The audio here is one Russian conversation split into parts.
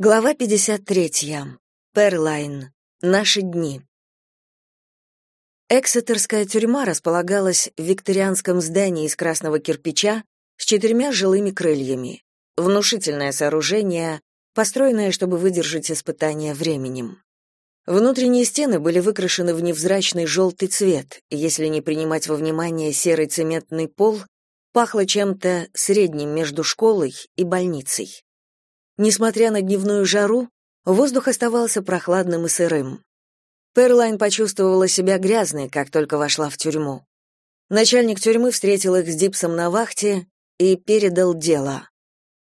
Глава 53. Перлайн. Наши дни. Эксетерская тюрьма располагалась в викторианском здании из красного кирпича с четырьмя жилыми крыльями. Внушительное сооружение, построенное, чтобы выдержать испытания временем. Внутренние стены были выкрашены в невзрачный желтый цвет, если не принимать во внимание серый цементный пол, пахло чем-то средним между школой и больницей. Несмотря на дневную жару, воздух оставался прохладным и сырым. Перлайн почувствовала себя грязной, как только вошла в тюрьму. Начальник тюрьмы встретил их с Дипсом на вахте и передал дело.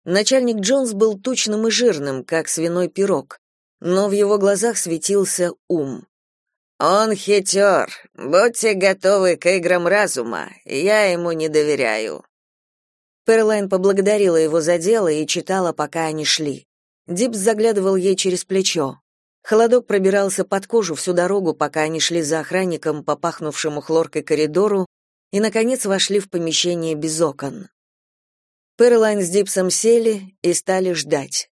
Начальник Джонс был тучным и жирным, как свиной пирог, но в его глазах светился ум. «Он хитер. Будьте готовы к играм разума. Я ему не доверяю», Перлайн поблагодарила его за дело и читала, пока они шли. Дипс заглядывал ей через плечо. Холодок пробирался под кожу всю дорогу, пока они шли за охранником по пахнувшему хлоркой коридору и, наконец, вошли в помещение без окон. Перлайн с Дипсом сели и стали ждать.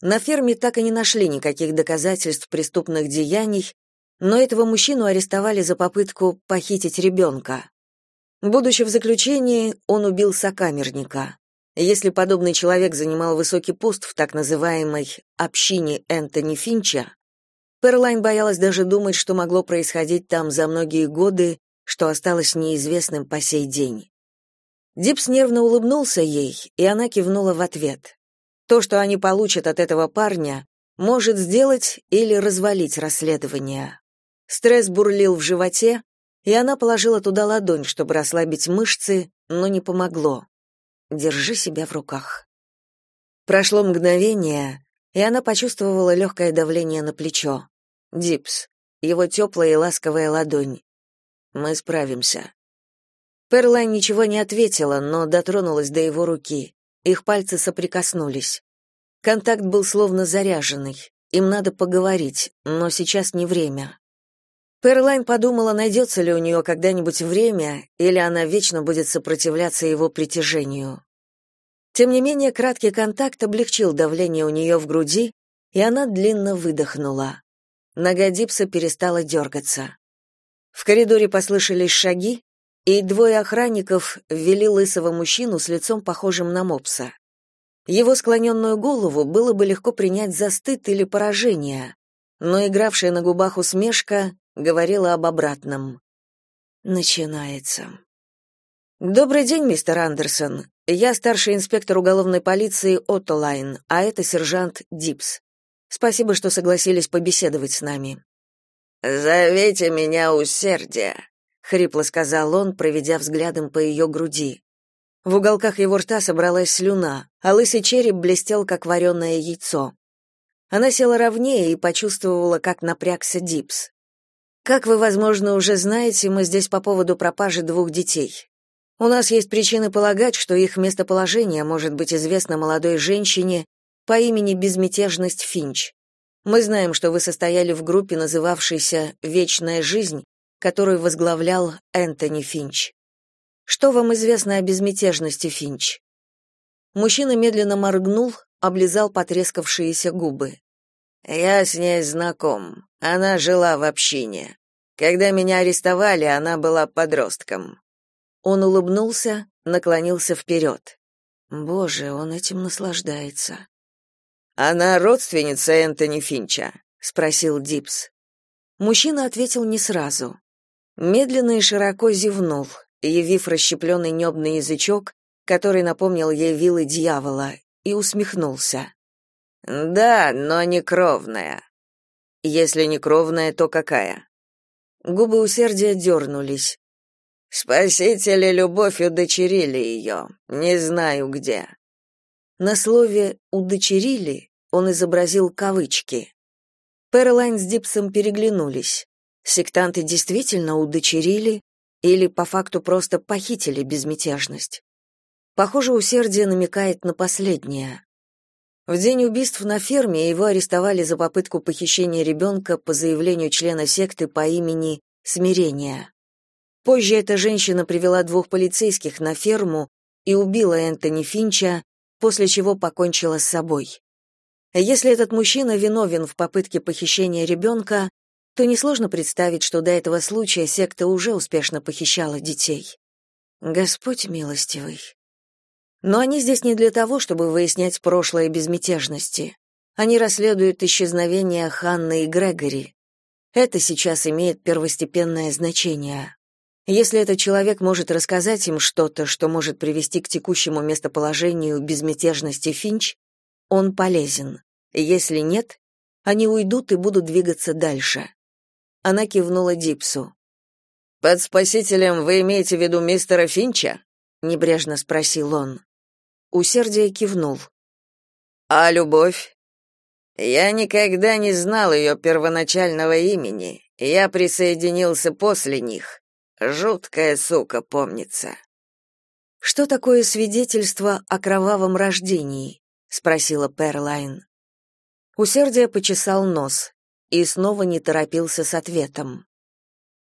На ферме так и не нашли никаких доказательств преступных деяний, но этого мужчину арестовали за попытку похитить ребенка. Будучи в заключении, он убил сокамерника. Если подобный человек занимал высокий пост в так называемой «общине Энтони Финча», Перлайн боялась даже думать, что могло происходить там за многие годы, что осталось неизвестным по сей день. Дипс нервно улыбнулся ей, и она кивнула в ответ. То, что они получат от этого парня, может сделать или развалить расследование. Стресс бурлил в животе, и она положила туда ладонь, чтобы расслабить мышцы, но не помогло. Держи себя в руках. Прошло мгновение, и она почувствовала легкое давление на плечо. Дипс, его теплая и ласковая ладонь. Мы справимся. Перлайн ничего не ответила, но дотронулась до его руки. Их пальцы соприкоснулись. Контакт был словно заряженный. Им надо поговорить, но сейчас не время. Перлайн подумала, найдется ли у нее когда-нибудь время, или она вечно будет сопротивляться его притяжению. Тем не менее, краткий контакт облегчил давление у нее в груди, и она длинно выдохнула. Нога Дипса перестала дергаться. В коридоре послышались шаги, и двое охранников ввели лысого мужчину с лицом похожим на мопса. Его склоненную голову было бы легко принять за стыд или поражение, но игравшая на губах усмешка говорила об обратном. Начинается. Добрый день, мистер Андерсон. Я старший инспектор уголовной полиции Оттолайн, а это сержант Дипс. Спасибо, что согласились побеседовать с нами. Зовите меня усердие, хрипло сказал он, проведя взглядом по ее груди. В уголках его рта собралась слюна, а лысый череп блестел как вареное яйцо. Она села ровнее и почувствовала, как напрягся Дипс. Как вы, возможно, уже знаете, мы здесь по поводу пропажи двух детей. У нас есть причины полагать, что их местоположение может быть известно молодой женщине по имени Безмятежность Финч. Мы знаем, что вы состояли в группе, называвшейся «Вечная жизнь», которую возглавлял Энтони Финч. Что вам известно о безмятежности Финч? Мужчина медленно моргнул, облизал потрескавшиеся губы. Я с ней знаком. Она жила в общине. Когда меня арестовали, она была подростком. Он улыбнулся, наклонился вперед. Боже, он этим наслаждается. Она родственница Энтони Финча, спросил Дипс. Мужчина ответил не сразу. Медленно и широко зевнул, явив расщепленный небный язычок, который напомнил ей вилы дьявола, и усмехнулся. Да, но не кровная. Если не кровная, то какая? Губы усердия дернулись. Спасители любовь удочерили ее. Не знаю где. На слове удочерили он изобразил кавычки. Перлайн с Дипсом переглянулись. Сектанты действительно удочерили или по факту просто похитили безмятежность. Похоже, усердие намекает на последнее. В день убийств на ферме его арестовали за попытку похищения ребенка по заявлению члена секты по имени Смирение. Позже эта женщина привела двух полицейских на ферму и убила Энтони Финча, после чего покончила с собой. Если этот мужчина виновен в попытке похищения ребенка, то несложно представить, что до этого случая секта уже успешно похищала детей. Господь милостивый. Но они здесь не для того, чтобы выяснять прошлое безмятежности. Они расследуют исчезновение Ханны и Грегори. Это сейчас имеет первостепенное значение. Если этот человек может рассказать им что-то, что может привести к текущему местоположению безмятежности Финч, он полезен. Если нет, они уйдут и будут двигаться дальше. Она кивнула Дипсу. «Под спасителем вы имеете в виду мистера Финча?» — небрежно спросил он. Усердие кивнул. «А любовь?» «Я никогда не знал ее первоначального имени. Я присоединился после них. Жуткая сука, помнится». «Что такое свидетельство о кровавом рождении?» — спросила Перлайн. Усердие почесал нос и снова не торопился с ответом.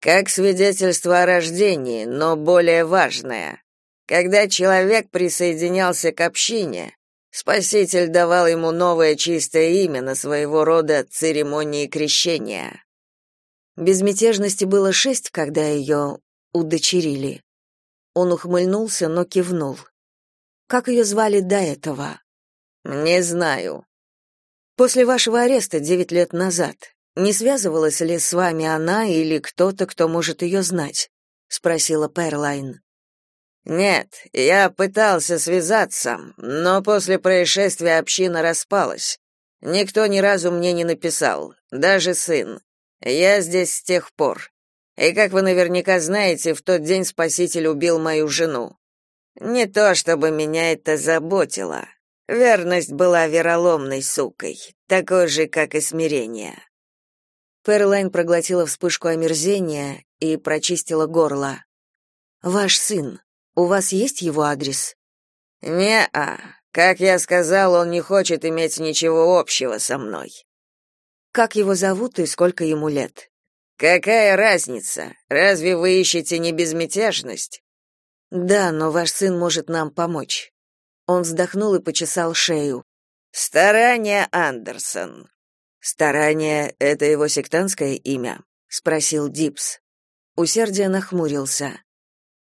Как свидетельство о рождении, но более важное. Когда человек присоединялся к общине, Спаситель давал ему новое чистое имя на своего рода церемонии крещения. Безмятежности было шесть, когда ее удочерили. Он ухмыльнулся, но кивнул. Как ее звали до этого? Не знаю. После вашего ареста девять лет назад не связывалась ли с вами она или кто-то, кто может ее знать? спросила Перлайн. Нет, я пытался связаться, но после происшествия община распалась. Никто ни разу мне не написал, даже сын. Я здесь с тех пор. И как вы наверняка знаете, в тот день спаситель убил мою жену. Не то чтобы меня это заботило. Верность была вероломной сукой, такой же, как и смирение. Перлайн проглотила вспышку омерзения и прочистила горло. Ваш сын. У вас есть его адрес? Не-а. Как я сказал, он не хочет иметь ничего общего со мной. Как его зовут и сколько ему лет? Какая разница? Разве вы ищете не безмятежность? Да, но ваш сын может нам помочь. Он вздохнул и почесал шею. Старание Андерсон. Старание это его сектантское имя, спросил Дипс. Усердие нахмурился.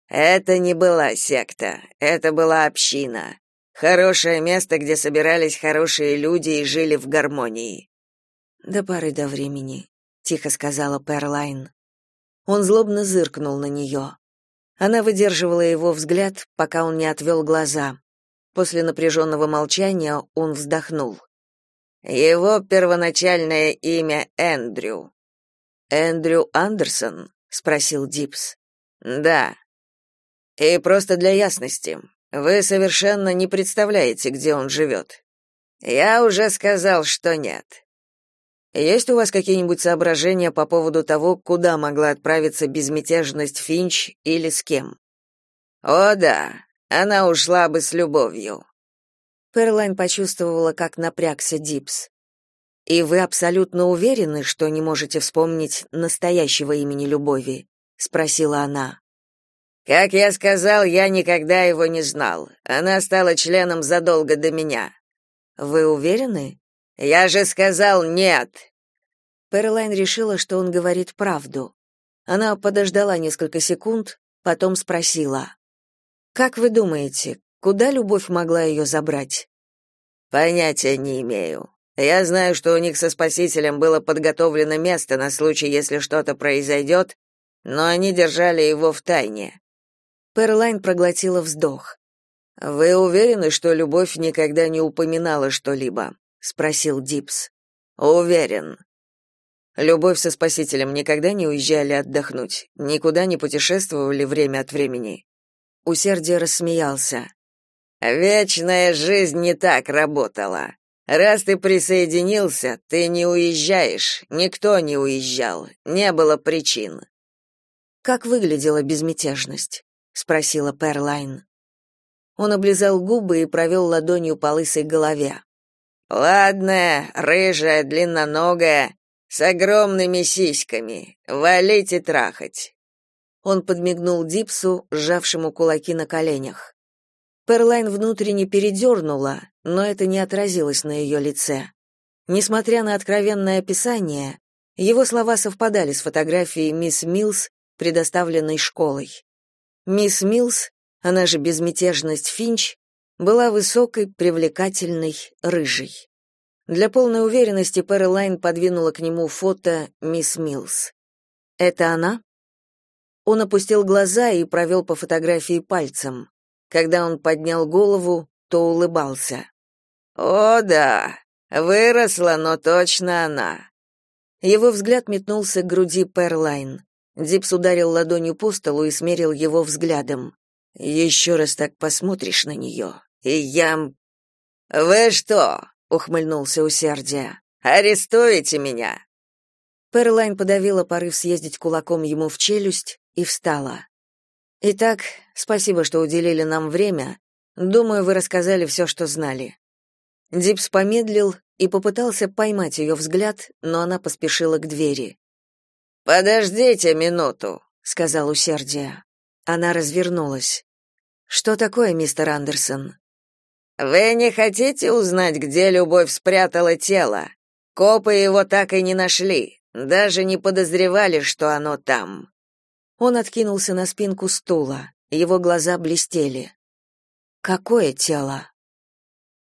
Это не была секта, это была община. Хорошее место, где собирались хорошие люди и жили в гармонии. До поры до времени, тихо сказала Перлайн. Он злобно зыркнул на нее. Она выдерживала его взгляд, пока он не отвел глаза. После напряженного молчания он вздохнул. Его первоначальное имя Эндрю. Эндрю Андерсон, спросил Дипс. Да. И просто для ясности, вы совершенно не представляете, где он живет. Я уже сказал, что нет. Есть у вас какие-нибудь соображения по поводу того, куда могла отправиться безмятежность Финч или с кем? О да, она ушла бы с любовью. Перлайн почувствовала, как напрягся Дипс. И вы абсолютно уверены, что не можете вспомнить настоящего имени Любови, спросила она. Как я сказал, я никогда его не знал. Она стала членом задолго до меня. Вы уверены? Я же сказал нет. Перлайн решила, что он говорит правду. Она подождала несколько секунд, потом спросила: как вы думаете, куда любовь могла ее забрать? Понятия не имею. Я знаю, что у них со спасителем было подготовлено место на случай, если что-то произойдет, но они держали его в тайне. Перлайн проглотила вздох. Вы уверены, что любовь никогда не упоминала что-либо? спросил Дипс. Уверен. Любовь со спасителем никогда не уезжали отдохнуть, никуда не путешествовали время от времени. Усердие рассмеялся. Вечная жизнь не так работала. Раз ты присоединился, ты не уезжаешь. Никто не уезжал. Не было причин. Как выглядела безмятежность? Спросила Перлайн. Он облизал губы и провел ладонью по лысой голове. Ладная, рыжая, длинноногая, с огромными сиськами. Валите трахать. Он подмигнул Дипсу, сжавшему кулаки на коленях. Перлайн внутренне передернула, но это не отразилось на ее лице. Несмотря на откровенное описание, его слова совпадали с фотографией мисс Милс, предоставленной школой. Мисс Милс, она же безмятежность Финч, была высокой, привлекательной, рыжей. Для полной уверенности Пэролайн подвинула к нему фото мисс Милс. «Это она?» Он опустил глаза и провел по фотографии пальцем. Когда он поднял голову, то улыбался. «О, да, выросла, но точно она». Его взгляд метнулся к груди Перлайн. Дипс ударил ладонью по столу и смерил его взглядом. «Еще раз так посмотришь на нее, и я...» «Вы что?» — ухмыльнулся усердие. «Арестуете меня!» Перлайн подавила порыв съездить кулаком ему в челюсть и встала. «Итак, спасибо, что уделили нам время. Думаю, вы рассказали все, что знали». Дипс помедлил и попытался поймать ее взгляд, но она поспешила к двери. «Подождите минуту», — сказал усердие. Она развернулась. «Что такое, мистер Андерсон?» «Вы не хотите узнать, где Любовь спрятала тело? Копы его так и не нашли, даже не подозревали, что оно там». Он откинулся на спинку стула, его глаза блестели. «Какое тело?»